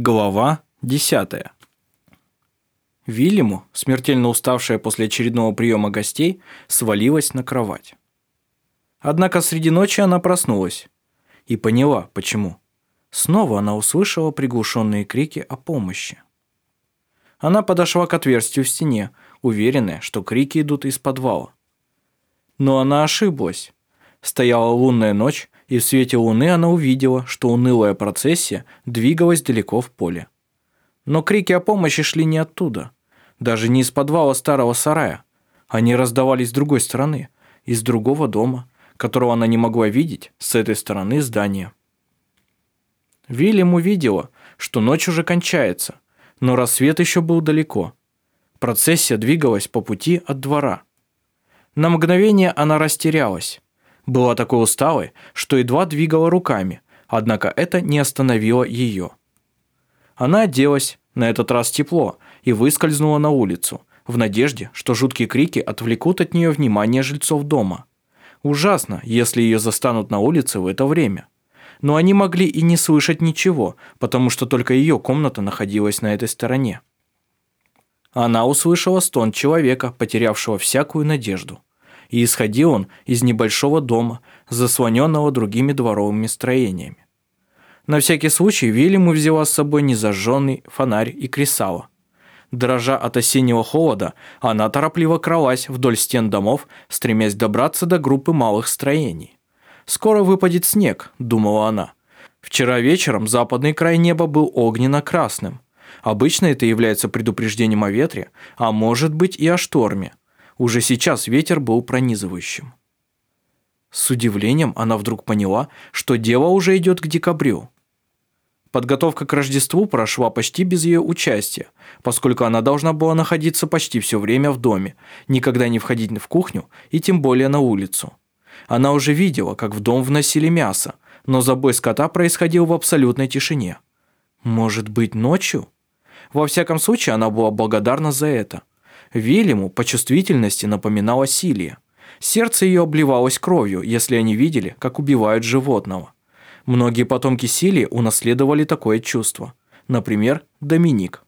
Глава 10. Вильяму, смертельно уставшая после очередного приема гостей, свалилась на кровать. Однако среди ночи она проснулась и поняла, почему. Снова она услышала приглушенные крики о помощи. Она подошла к отверстию в стене, уверенная, что крики идут из подвала. Но она ошиблась. Стояла лунная ночь, и в свете луны она увидела, что унылая процессия двигалась далеко в поле. Но крики о помощи шли не оттуда, даже не из подвала старого сарая. Они раздавались с другой стороны, из другого дома, которого она не могла видеть с этой стороны здания. Вильям увидела, что ночь уже кончается, но рассвет еще был далеко. Процессия двигалась по пути от двора. На мгновение она растерялась. Была такой усталой, что едва двигала руками, однако это не остановило ее. Она оделась, на этот раз тепло, и выскользнула на улицу, в надежде, что жуткие крики отвлекут от нее внимание жильцов дома. Ужасно, если ее застанут на улице в это время. Но они могли и не слышать ничего, потому что только ее комната находилась на этой стороне. Она услышала стон человека, потерявшего всякую надежду и исходил он из небольшого дома, заслоненного другими дворовыми строениями. На всякий случай Вильяму взяла с собой незажженный фонарь и кресало. Дрожа от осеннего холода, она торопливо кралась вдоль стен домов, стремясь добраться до группы малых строений. «Скоро выпадет снег», – думала она. Вчера вечером западный край неба был огненно-красным. Обычно это является предупреждением о ветре, а может быть и о шторме. Уже сейчас ветер был пронизывающим. С удивлением она вдруг поняла, что дело уже идет к декабрю. Подготовка к Рождеству прошла почти без ее участия, поскольку она должна была находиться почти все время в доме, никогда не входить в кухню и тем более на улицу. Она уже видела, как в дом вносили мясо, но забой скота происходил в абсолютной тишине. Может быть, ночью? Во всяком случае, она была благодарна за это. Вильяму по чувствительности напоминала Силия. Сердце ее обливалось кровью, если они видели, как убивают животного. Многие потомки Силии унаследовали такое чувство. Например, Доминик.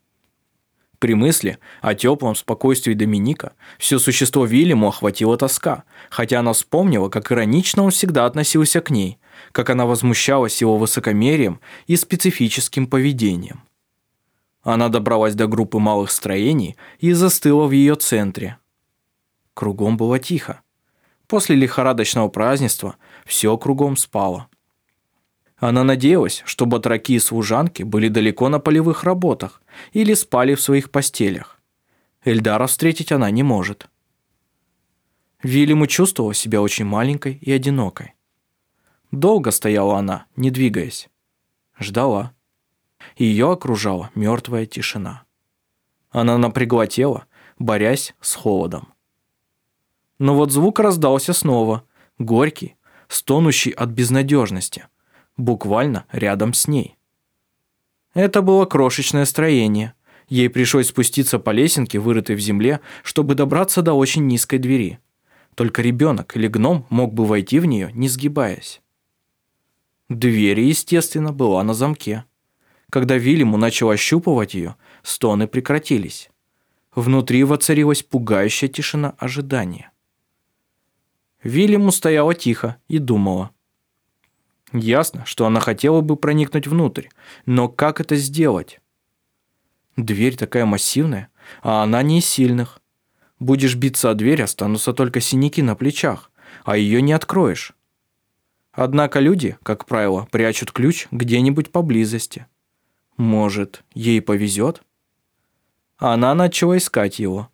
При мысли о теплом спокойствии Доминика все существо Вильяму охватила тоска, хотя она вспомнила, как иронично он всегда относился к ней, как она возмущалась его высокомерием и специфическим поведением. Она добралась до группы малых строений и застыла в ее центре. Кругом было тихо. После лихорадочного празднества все кругом спало. Она надеялась, что батраки и служанки были далеко на полевых работах или спали в своих постелях. Эльдара встретить она не может. Вильяму чувствовала себя очень маленькой и одинокой. Долго стояла она, не двигаясь. Ждала. Ее окружала мертвая тишина. Она напрягла тело, борясь с холодом. Но вот звук раздался снова, горький, стонущий от безнадежности, буквально рядом с ней. Это было крошечное строение. Ей пришлось спуститься по лесенке, вырытой в земле, чтобы добраться до очень низкой двери. Только ребенок или гном мог бы войти в нее, не сгибаясь. Дверь, естественно, была на замке. Когда Вильяму начал ощупывать ее, стоны прекратились. Внутри воцарилась пугающая тишина ожидания. Вильяму стояла тихо и думала. Ясно, что она хотела бы проникнуть внутрь, но как это сделать? Дверь такая массивная, а она не из сильных. Будешь биться о дверь, останутся только синяки на плечах, а ее не откроешь. Однако люди, как правило, прячут ключ где-нибудь поблизости. Может, ей повезет? Она начала искать его.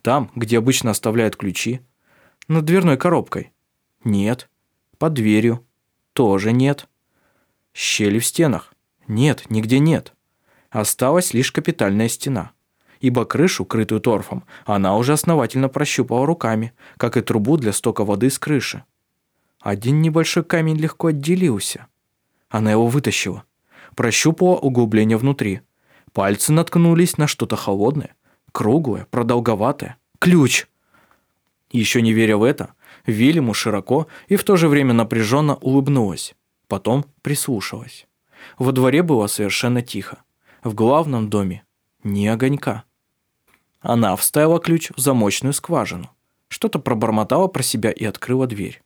Там, где обычно оставляют ключи. Над дверной коробкой. Нет. Под дверью. Тоже нет. Щели в стенах. Нет, нигде нет. Осталась лишь капитальная стена. Ибо крышу, крытую торфом, она уже основательно прощупала руками, как и трубу для стока воды с крыши. Один небольшой камень легко отделился. Она его вытащила прощупала углубление внутри. Пальцы наткнулись на что-то холодное, круглое, продолговатое. Ключ! Еще не веря в это, Вильяму широко и в то же время напряженно улыбнулась. Потом прислушалась. Во дворе было совершенно тихо. В главном доме ни огонька. Она вставила ключ в замочную скважину, что-то пробормотала про себя и открыла дверь.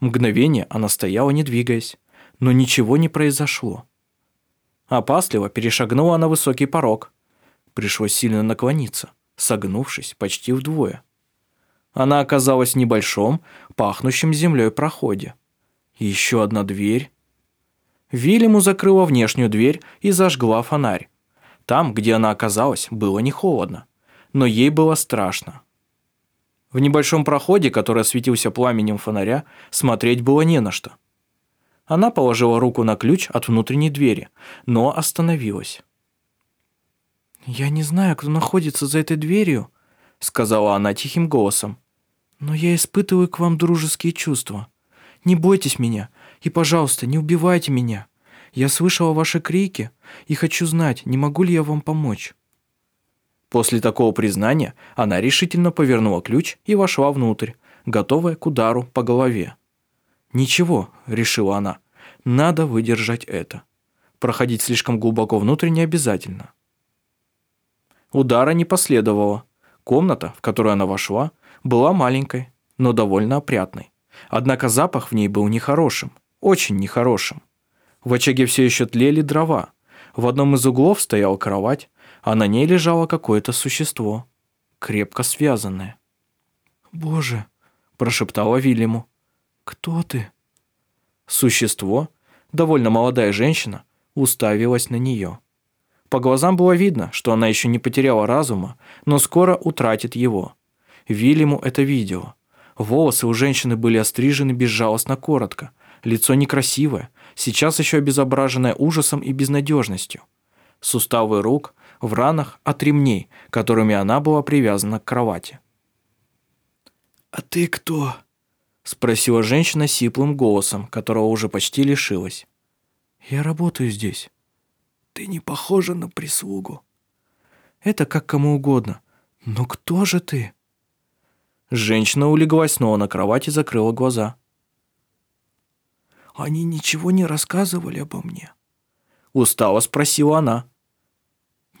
Мгновение она стояла, не двигаясь, но ничего не произошло. Опасливо перешагнула на высокий порог. Пришлось сильно наклониться, согнувшись почти вдвое. Она оказалась в небольшом, пахнущем землей проходе. Еще одна дверь. Вильяму закрыла внешнюю дверь и зажгла фонарь. Там, где она оказалась, было не холодно, но ей было страшно. В небольшом проходе, который осветился пламенем фонаря, смотреть было не на что. Она положила руку на ключ от внутренней двери, но остановилась. «Я не знаю, кто находится за этой дверью», — сказала она тихим голосом. «Но я испытываю к вам дружеские чувства. Не бойтесь меня и, пожалуйста, не убивайте меня. Я слышала ваши крики и хочу знать, не могу ли я вам помочь». После такого признания она решительно повернула ключ и вошла внутрь, готовая к удару по голове. «Ничего», — решила она, — «надо выдержать это. Проходить слишком глубоко внутрь не обязательно». Удара не последовало. Комната, в которую она вошла, была маленькой, но довольно опрятной. Однако запах в ней был нехорошим, очень нехорошим. В очаге все еще тлели дрова. В одном из углов стояла кровать, а на ней лежало какое-то существо, крепко связанное. «Боже!» – прошептала Вильяму. «Кто ты?» Существо, довольно молодая женщина, уставилась на нее. По глазам было видно, что она еще не потеряла разума, но скоро утратит его. Вильяму это видео. Волосы у женщины были острижены безжалостно коротко, лицо некрасивое, сейчас еще обезображенное ужасом и безнадежностью. Суставы рук в ранах от ремней, которыми она была привязана к кровати. «А ты кто?» – спросила женщина сиплым голосом, которого уже почти лишилась. «Я работаю здесь». «Ты не похожа на прислугу». «Это как кому угодно. Но кто же ты?» Женщина улеглась снова на кровать и закрыла глаза. «Они ничего не рассказывали обо мне?» Устало спросила она.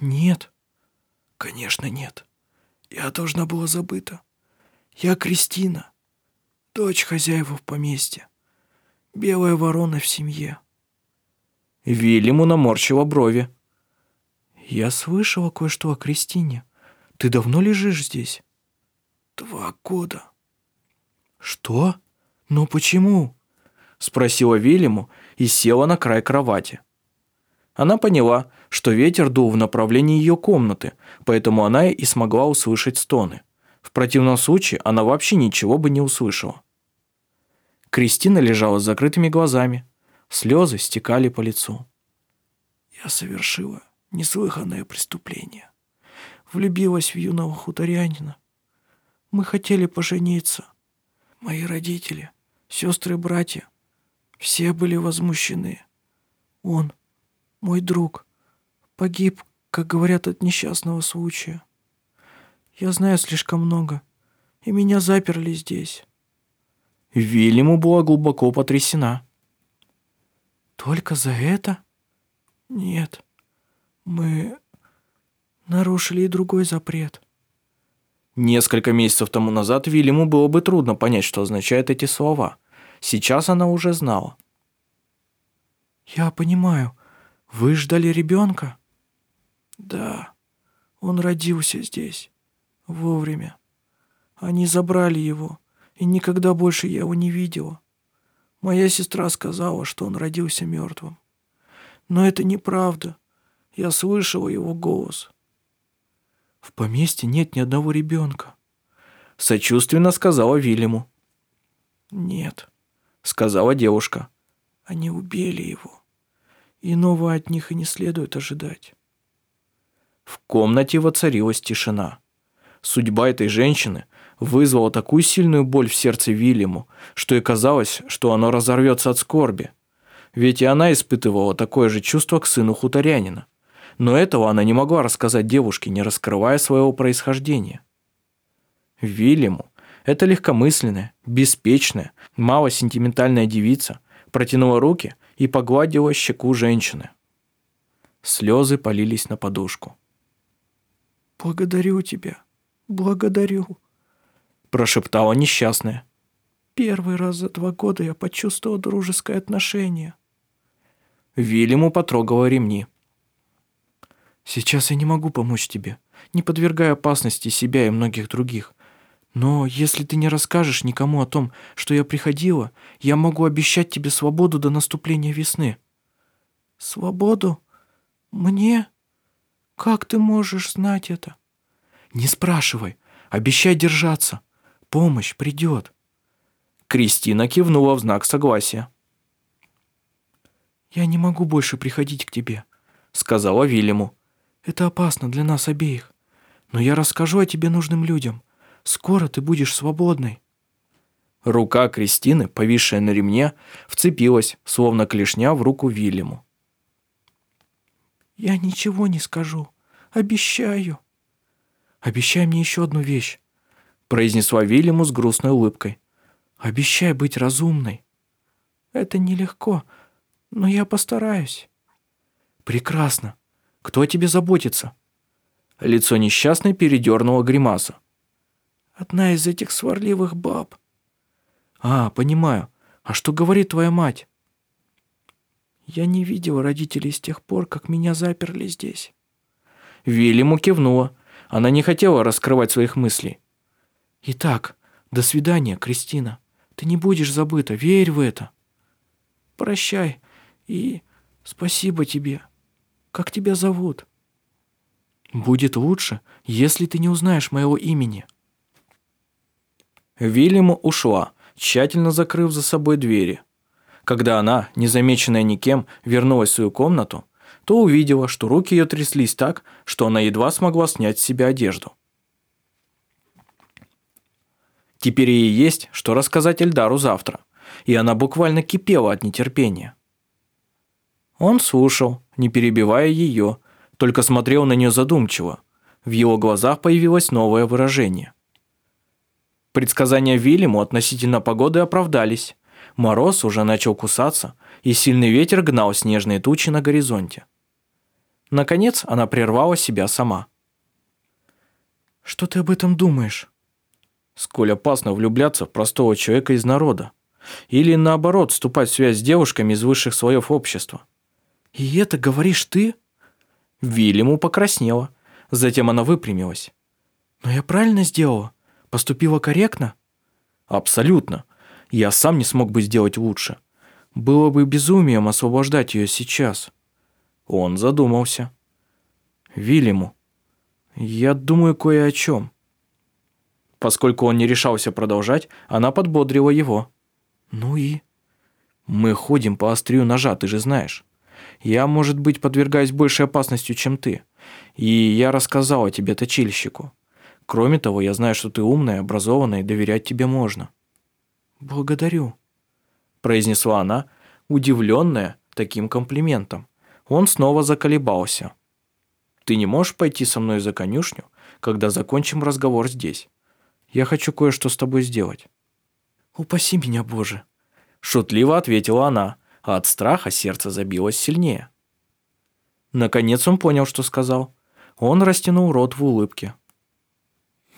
«Нет». «Конечно, нет. Я должна была забыта. Я Кристина, дочь хозяева в поместье, белая ворона в семье». Вильяму наморщила брови. «Я слышала кое-что о Кристине. Ты давно лежишь здесь?» «Два года». «Что? Но почему?» Спросила Вильяму и села на край кровати. Она поняла, что ветер дул в направлении ее комнаты, поэтому она и смогла услышать стоны. В противном случае она вообще ничего бы не услышала. Кристина лежала с закрытыми глазами. Слезы стекали по лицу. «Я совершила неслыханное преступление. Влюбилась в юного хуторянина. Мы хотели пожениться. Мои родители, сестры и братья, все были возмущены. Он мой друг, погиб, как говорят, от несчастного случая. Я знаю слишком много, и меня заперли здесь». Вильяму была глубоко потрясена. «Только за это?» «Нет, мы нарушили и другой запрет». Несколько месяцев тому назад Вильяму было бы трудно понять, что означают эти слова. Сейчас она уже знала. «Я понимаю, вы ждали ребенка? Да, он родился здесь. Вовремя. Они забрали его, и никогда больше я его не видела. Моя сестра сказала, что он родился мертвым. Но это неправда. Я слышала его голос. В поместье нет ни одного ребенка. Сочувственно сказала Вильяму. Нет, сказала девушка. Они убили его. Иного от них и не следует ожидать. В комнате воцарилась тишина. Судьба этой женщины вызвала такую сильную боль в сердце Вильяму, что и казалось, что оно разорвется от скорби. Ведь и она испытывала такое же чувство к сыну хуторянина. Но этого она не могла рассказать девушке, не раскрывая своего происхождения. Вильяму эта легкомысленная, беспечная, малосентиментальная девица протянула руки и погладила щеку женщины. Слезы полились на подушку. «Благодарю тебя, благодарю», – прошептала несчастная. «Первый раз за два года я почувствовал дружеское отношение». Вильяму потрогала ремни. «Сейчас я не могу помочь тебе, не подвергая опасности себя и многих других. Но если ты не расскажешь никому о том, что я приходила, я могу обещать тебе свободу до наступления весны». «Свободу? Мне? Как ты можешь знать это?» «Не спрашивай. Обещай держаться. Помощь придет». Кристина кивнула в знак согласия. «Я не могу больше приходить к тебе», — сказала Вильяму. «Это опасно для нас обеих. Но я расскажу о тебе нужным людям. Скоро ты будешь свободной». Рука Кристины, повисшая на ремне, вцепилась, словно клешня, в руку Вильяму. «Я ничего не скажу. Обещаю». «Обещай мне еще одну вещь», — произнесла Вильяму с грустной улыбкой. «Обещай быть разумной». «Это нелегко, но я постараюсь». «Прекрасно. Кто о тебе заботится?» Лицо несчастной передернуло гримаса. «Одна из этих сварливых баб». «А, понимаю. А что говорит твоя мать?» «Я не видела родителей с тех пор, как меня заперли здесь». Вильяму кивнула. Она не хотела раскрывать своих мыслей. «Итак, до свидания, Кристина. Ты не будешь забыта, верь в это. Прощай и спасибо тебе. Как тебя зовут?» «Будет лучше, если ты не узнаешь моего имени». Вильяму ушла, тщательно закрыв за собой двери. Когда она, незамеченная никем, вернулась в свою комнату, то увидела, что руки ее тряслись так, что она едва смогла снять с себя одежду. Теперь ей есть, что рассказать Эльдару завтра, и она буквально кипела от нетерпения. Он слушал, не перебивая ее, только смотрел на нее задумчиво. В его глазах появилось новое выражение. Предсказания Вильяму относительно погоды оправдались. Мороз уже начал кусаться, и сильный ветер гнал снежные тучи на горизонте. Наконец она прервала себя сама. «Что ты об этом думаешь?» Сколь опасно влюбляться в простого человека из народа. Или наоборот, вступать в связь с девушками из высших слоев общества. «И это говоришь ты?» Вильяму покраснела. Затем она выпрямилась. «Но я правильно сделала? Поступила корректно?» «Абсолютно. Я сам не смог бы сделать лучше. Было бы безумием освобождать ее сейчас». Он задумался. Вильяму. Я думаю кое о чем. Поскольку он не решался продолжать, она подбодрила его. Ну и? Мы ходим по острию ножа, ты же знаешь. Я, может быть, подвергаюсь большей опасностью, чем ты. И я рассказала тебе точильщику. Кроме того, я знаю, что ты умная, образованная, и доверять тебе можно. Благодарю, произнесла она, удивленная таким комплиментом. Он снова заколебался. «Ты не можешь пойти со мной за конюшню, когда закончим разговор здесь? Я хочу кое-что с тобой сделать». «Упаси меня, Боже!» Шутливо ответила она, а от страха сердце забилось сильнее. Наконец он понял, что сказал. Он растянул рот в улыбке.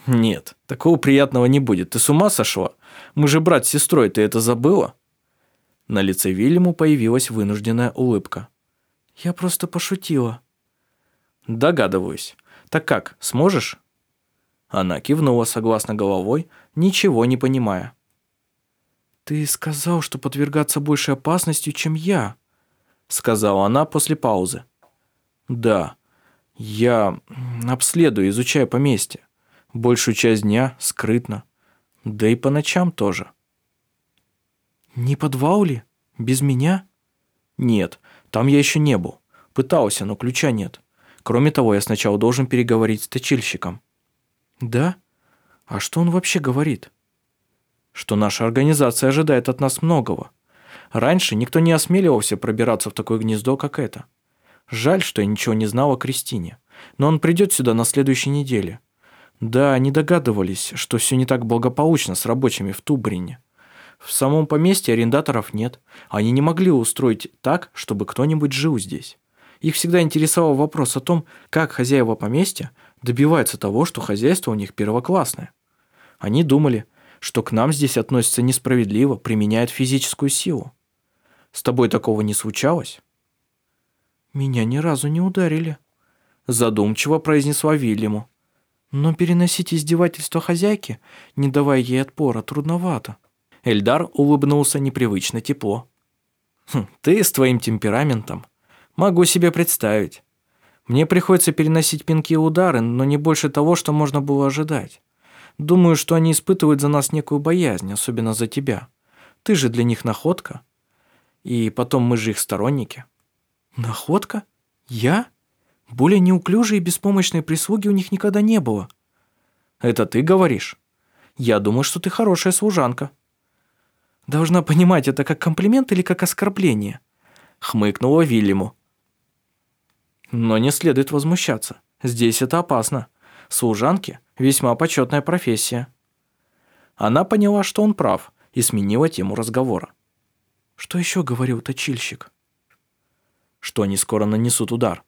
«Нет, такого приятного не будет. Ты с ума сошла? Мы же брат с сестрой, ты это забыла?» На лице Вильяму появилась вынужденная улыбка. Я просто пошутила». «Догадываюсь. Так как, сможешь?» Она кивнула согласно головой, ничего не понимая. «Ты сказал, что подвергаться большей опасностью, чем я», сказала она после паузы. «Да, я обследую, изучаю поместье. Большую часть дня скрытно. Да и по ночам тоже». «Не подвал ли? Без меня?» «Нет, там я еще не был. Пытался, но ключа нет. Кроме того, я сначала должен переговорить с точильщиком». «Да? А что он вообще говорит?» «Что наша организация ожидает от нас многого. Раньше никто не осмеливался пробираться в такое гнездо, как это. Жаль, что я ничего не знал о Кристине. Но он придет сюда на следующей неделе. Да, они догадывались, что все не так благополучно с рабочими в Тубрине. В самом поместье арендаторов нет. Они не могли устроить так, чтобы кто-нибудь жил здесь. Их всегда интересовал вопрос о том, как хозяева поместья добиваются того, что хозяйство у них первоклассное. Они думали, что к нам здесь относятся несправедливо, применяют физическую силу. С тобой такого не случалось? Меня ни разу не ударили, задумчиво произнесла Вильяму. Но переносить издевательство хозяйки, не давая ей отпора, трудновато. Эльдар улыбнулся непривычно тепло. Хм, «Ты с твоим темпераментом. Могу себе представить. Мне приходится переносить пинки и удары, но не больше того, что можно было ожидать. Думаю, что они испытывают за нас некую боязнь, особенно за тебя. Ты же для них находка. И потом мы же их сторонники». «Находка? Я? Более неуклюжей и беспомощной прислуги у них никогда не было». «Это ты говоришь? Я думаю, что ты хорошая служанка». Должна понимать это как комплимент или как оскорбление. Хмыкнула Вильяму. Но не следует возмущаться. Здесь это опасно. Служанки – весьма почетная профессия. Она поняла, что он прав, и сменила тему разговора. Что еще говорил точильщик? Что они скоро нанесут удар.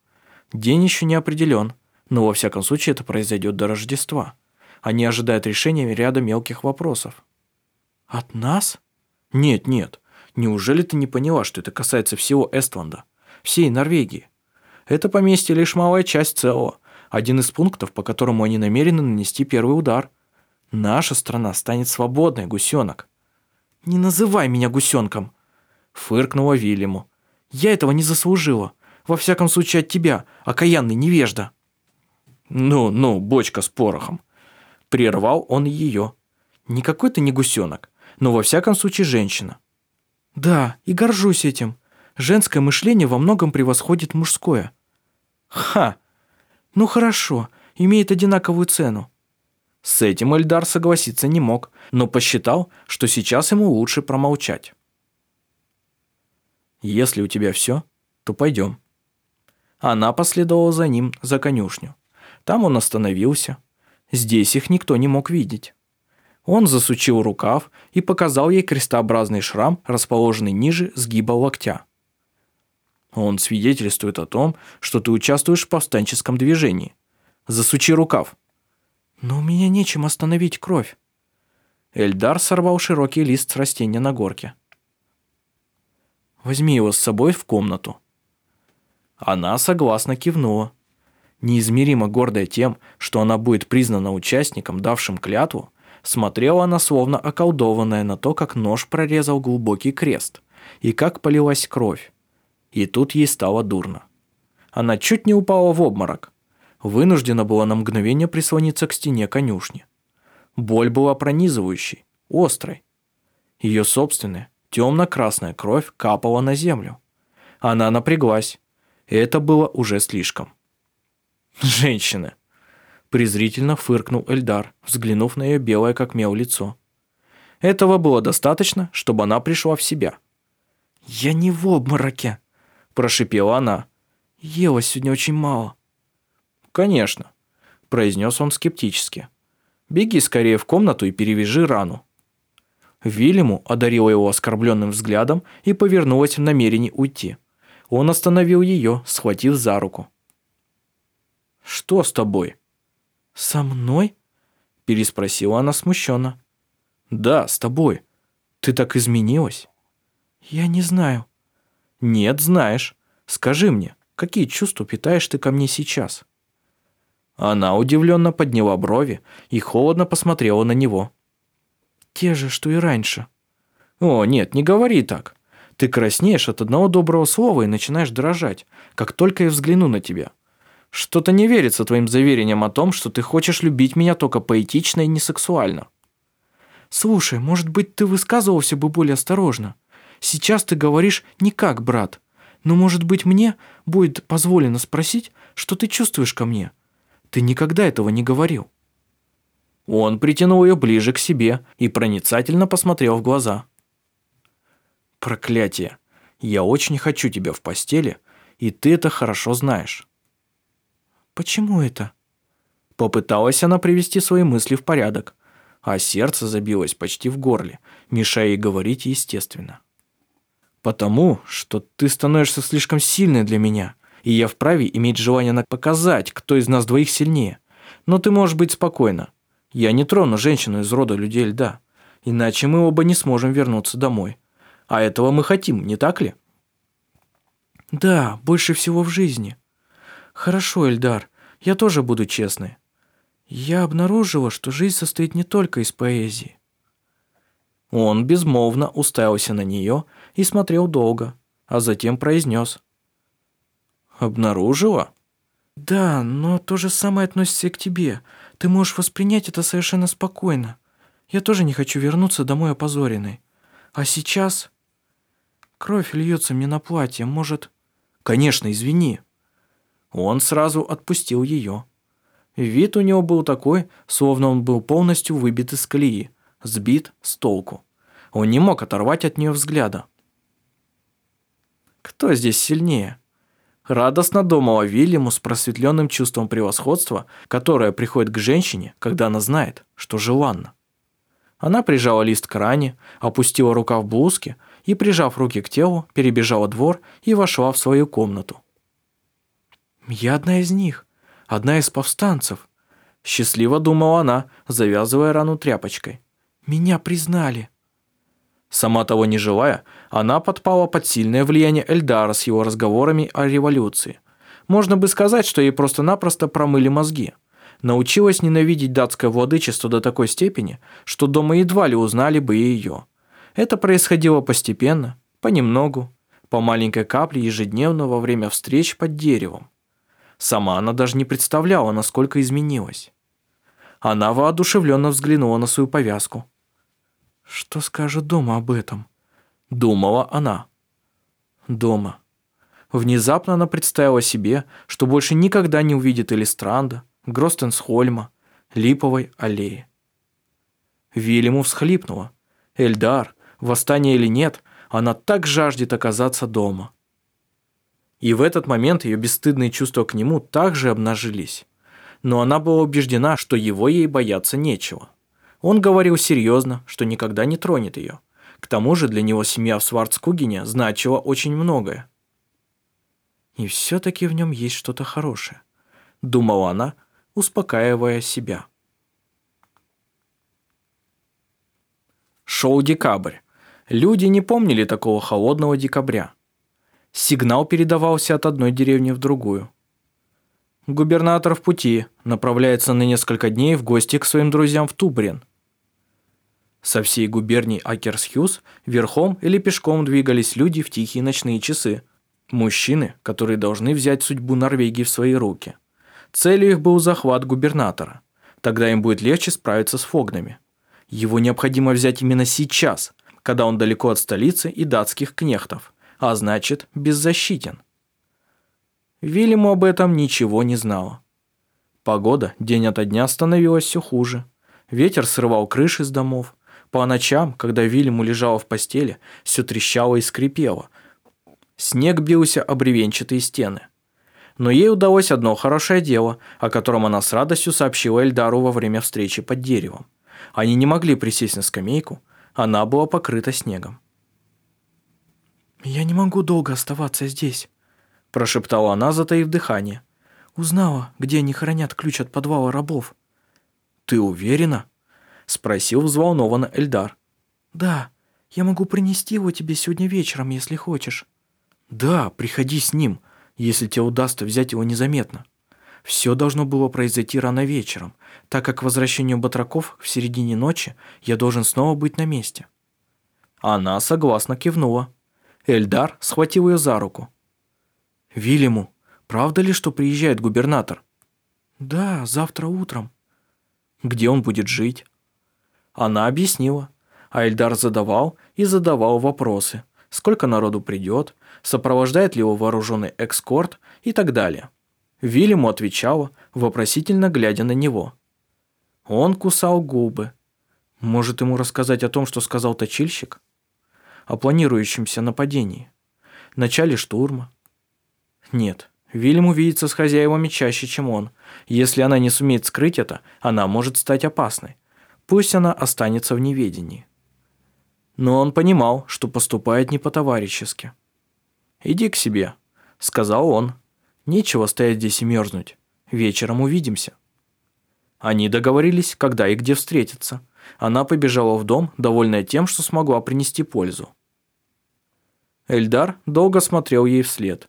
День еще не определен, но во всяком случае это произойдет до Рождества. Они ожидают решения ряда мелких вопросов. От нас? Нет, нет. Неужели ты не поняла, что это касается всего Эстланда, всей Норвегии? Это поместье лишь малая часть целого, один из пунктов, по которому они намерены нанести первый удар. Наша страна станет свободной, гусенок. Не называй меня гусенком, фыркнула Вильяму. Я этого не заслужила. Во всяком случае от тебя, окаянный невежда. Ну, ну, бочка с порохом. Прервал он ее. Никакой ты не гусенок но во всяком случае женщина. Да, и горжусь этим. Женское мышление во многом превосходит мужское. Ха! Ну хорошо, имеет одинаковую цену. С этим Эльдар согласиться не мог, но посчитал, что сейчас ему лучше промолчать. «Если у тебя все, то пойдем». Она последовала за ним за конюшню. Там он остановился. Здесь их никто не мог видеть. Он засучил рукав и показал ей крестообразный шрам, расположенный ниже сгиба локтя. Он свидетельствует о том, что ты участвуешь в повстанческом движении. Засучи рукав. Но у меня нечем остановить кровь. Эльдар сорвал широкий лист с растения на горке. Возьми его с собой в комнату. Она согласно кивнула. Неизмеримо гордая тем, что она будет признана участником, давшим клятву, Смотрела она словно околдованная на то, как нож прорезал глубокий крест, и как полилась кровь. И тут ей стало дурно. Она чуть не упала в обморок. Вынуждена была на мгновение прислониться к стене конюшни. Боль была пронизывающей, острой. Ее собственная, темно-красная кровь капала на землю. Она напряглась. Это было уже слишком. Женщины презрительно фыркнул Эльдар, взглянув на ее белое как мел лицо. Этого было достаточно, чтобы она пришла в себя. «Я не в обмороке», – прошипела она. «Ела сегодня очень мало». «Конечно», – произнес он скептически. «Беги скорее в комнату и перевяжи рану». Вильяму одарила его оскорбленным взглядом и повернулась в намерении уйти. Он остановил ее, схватив за руку. «Что с тобой?» «Со мной?» – переспросила она смущенно. «Да, с тобой. Ты так изменилась». «Я не знаю». «Нет, знаешь. Скажи мне, какие чувства питаешь ты ко мне сейчас?» Она удивленно подняла брови и холодно посмотрела на него. «Те же, что и раньше». «О, нет, не говори так. Ты краснеешь от одного доброго слова и начинаешь дрожать, как только я взгляну на тебя. Что-то не верится твоим заверениям о том, что ты хочешь любить меня только поэтично и не сексуально. Слушай, может быть, ты высказывался бы более осторожно. Сейчас ты говоришь не как брат. Но, может быть, мне будет позволено спросить, что ты чувствуешь ко мне. Ты никогда этого не говорил. Он притянул ее ближе к себе и проницательно посмотрел в глаза. «Проклятие! Я очень хочу тебя в постели, и ты это хорошо знаешь. «Почему это?» Попыталась она привести свои мысли в порядок, а сердце забилось почти в горле, мешая ей говорить естественно. «Потому что ты становишься слишком сильной для меня, и я вправе иметь желание показать, кто из нас двоих сильнее. Но ты можешь быть спокойна. Я не трону женщину из рода людей льда, иначе мы оба не сможем вернуться домой. А этого мы хотим, не так ли? Да, больше всего в жизни. Хорошо, Эльдар, я тоже буду честной. Я обнаружила, что жизнь состоит не только из поэзии. Он безмолвно уставился на нее и смотрел долго, а затем произнес. «Обнаружила?» «Да, но то же самое относится и к тебе. Ты можешь воспринять это совершенно спокойно. Я тоже не хочу вернуться домой опозоренной. А сейчас...» «Кровь льется мне на платье, может...» «Конечно, извини». Он сразу отпустил ее. Вид у него был такой, словно он был полностью выбит из колеи, сбит с толку. Он не мог оторвать от нее взгляда. Кто здесь сильнее? Радостно думала Вильяму с просветленным чувством превосходства, которое приходит к женщине, когда она знает, что желанна. Она прижала лист к ране, опустила рука в блузке и, прижав руки к телу, перебежала двор и вошла в свою комнату. «Я одна из них, одна из повстанцев», – счастливо думала она, завязывая рану тряпочкой. «Меня признали». Сама того не желая, она подпала под сильное влияние Эльдара с его разговорами о революции. Можно бы сказать, что ей просто-напросто промыли мозги. Научилась ненавидеть датское владычество до такой степени, что дома едва ли узнали бы ее. Это происходило постепенно, понемногу, по маленькой капле ежедневно во время встреч под деревом. Сама она даже не представляла, насколько изменилась. Она воодушевленно взглянула на свою повязку. «Что скажет дома об этом?» Думала она. Дома. Внезапно она представила себе, что больше никогда не увидит Элистранда, Гростенсхольма, Липовой аллеи. Вильяму всхлипнула. Эльдар, восстание или нет, она так жаждет оказаться дома. И в этот момент ее бесстыдные чувства к нему также обнажились. Но она была убеждена, что его ей бояться нечего. Он говорил серьезно, что никогда не тронет ее. К тому же для него семья в Сварцкугене значила очень многое. И все-таки в нем есть что-то хорошее, думала она, успокаивая себя. Шел декабрь. Люди не помнили такого холодного декабря. Сигнал передавался от одной деревни в другую. Губернатор в пути, направляется на несколько дней в гости к своим друзьям в Тубрин. Со всей губернии Акерсхюз верхом или пешком двигались люди в тихие ночные часы. Мужчины, которые должны взять судьбу Норвегии в свои руки. Целью их был захват губернатора. Тогда им будет легче справиться с фогнами. Его необходимо взять именно сейчас, когда он далеко от столицы и датских кнехтов, а значит, беззащитен. Вильяму об этом ничего не знала. Погода день ото дня становилась все хуже. Ветер срывал крыши с домов, по ночам, когда Вильяму лежала в постели, все трещало и скрипело. Снег бился об бревенчатые стены. Но ей удалось одно хорошее дело, о котором она с радостью сообщила Эльдару во время встречи под деревом. Они не могли присесть на скамейку, она была покрыта снегом. «Я не могу долго оставаться здесь», – прошептала она, затаив дыхание. «Узнала, где они хранят ключ от подвала рабов». «Ты уверена?» Спросил взволнованно Эльдар. «Да, я могу принести его тебе сегодня вечером, если хочешь». «Да, приходи с ним, если тебе удастся взять его незаметно». Все должно было произойти рано вечером, так как к возвращению батраков в середине ночи я должен снова быть на месте. Она согласно кивнула. Эльдар схватил ее за руку. «Вильяму, правда ли, что приезжает губернатор?» «Да, завтра утром». «Где он будет жить?» Она объяснила. А Эльдар задавал и задавал вопросы. Сколько народу придет, сопровождает ли его вооруженный экскорт и так далее. Вильяму отвечала, вопросительно глядя на него. Он кусал губы. Может ему рассказать о том, что сказал точильщик? О планирующемся нападении? Начале штурма? Нет, Вильям увидится с хозяевами чаще, чем он. Если она не сумеет скрыть это, она может стать опасной. Пусть она останется в неведении. Но он понимал, что поступает не по-товарищески. «Иди к себе», — сказал он. Нечего стоять здесь и мерзнуть. Вечером увидимся». Они договорились, когда и где встретиться. Она побежала в дом, довольная тем, что смогла принести пользу. Эльдар долго смотрел ей вслед.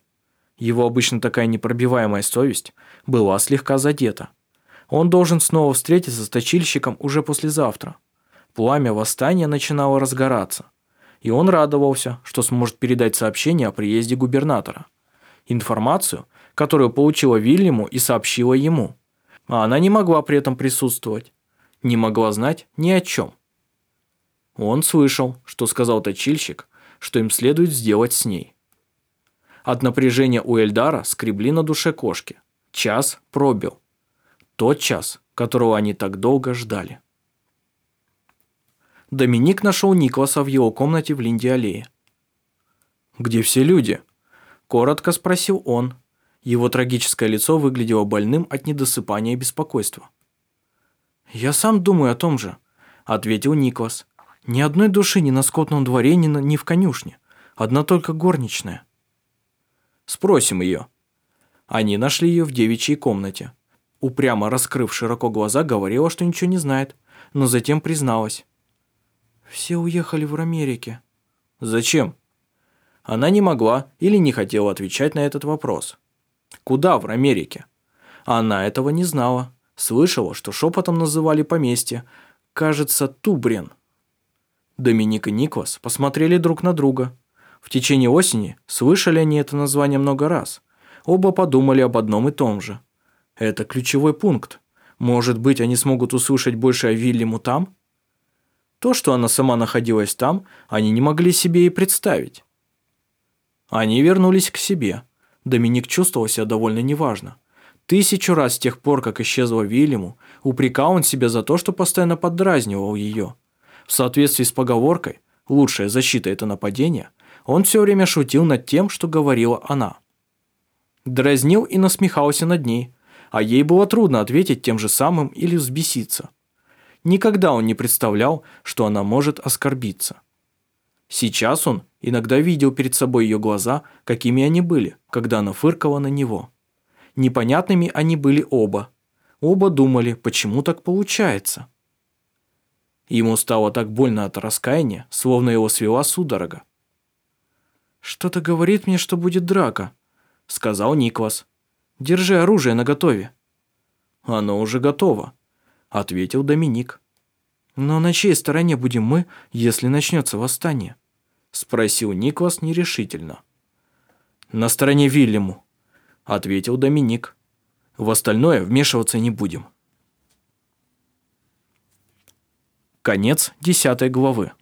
Его обычно такая непробиваемая совесть была слегка задета. Он должен снова встретиться с точильщиком уже послезавтра. Пламя восстания начинало разгораться. И он радовался, что сможет передать сообщение о приезде губернатора. Информацию, которую получила Вильяму и сообщила ему. А она не могла при этом присутствовать. Не могла знать ни о чем. Он слышал, что сказал точильщик, что им следует сделать с ней. От напряжения у Эльдара скребли на душе кошки. Час пробил. Тот час, которого они так долго ждали. Доминик нашел Никласа в его комнате в Линде-аллее. «Где все люди?» – коротко спросил он. Его трагическое лицо выглядело больным от недосыпания и беспокойства. «Я сам думаю о том же», – ответил Никлас. «Ни одной души ни на скотном дворе, ни, на, ни в конюшне. Одна только горничная». «Спросим ее». Они нашли ее в девичьей комнате. Упрямо раскрыв широко глаза, говорила, что ничего не знает, но затем призналась. «Все уехали в Америке». «Зачем?» Она не могла или не хотела отвечать на этот вопрос. «Куда в Америке?» Она этого не знала. Слышала, что шепотом называли поместье. Кажется, Тубрен. Доминик и Никвас посмотрели друг на друга. В течение осени слышали они это название много раз. Оба подумали об одном и том же. Это ключевой пункт. Может быть, они смогут услышать больше о Вильяму там? То, что она сама находилась там, они не могли себе и представить. Они вернулись к себе. Доминик чувствовал себя довольно неважно. Тысячу раз с тех пор, как исчезла Вильяму, упрекал он себя за то, что постоянно поддразнивал ее. В соответствии с поговоркой «лучшая защита – это нападение», он все время шутил над тем, что говорила она. Дразнил и насмехался над ней, а ей было трудно ответить тем же самым или взбеситься. Никогда он не представлял, что она может оскорбиться. Сейчас он иногда видел перед собой ее глаза, какими они были, когда она фыркала на него. Непонятными они были оба. Оба думали, почему так получается. Ему стало так больно от раскаяния, словно его свела судорога. «Что-то говорит мне, что будет драка», — сказал Никвас. «Держи оружие наготове». «Оно уже готово», ответил Доминик. «Но на чьей стороне будем мы, если начнется восстание?» Спросил Никлас нерешительно. «На стороне Вильяму», ответил Доминик. «В остальное вмешиваться не будем». Конец десятой главы.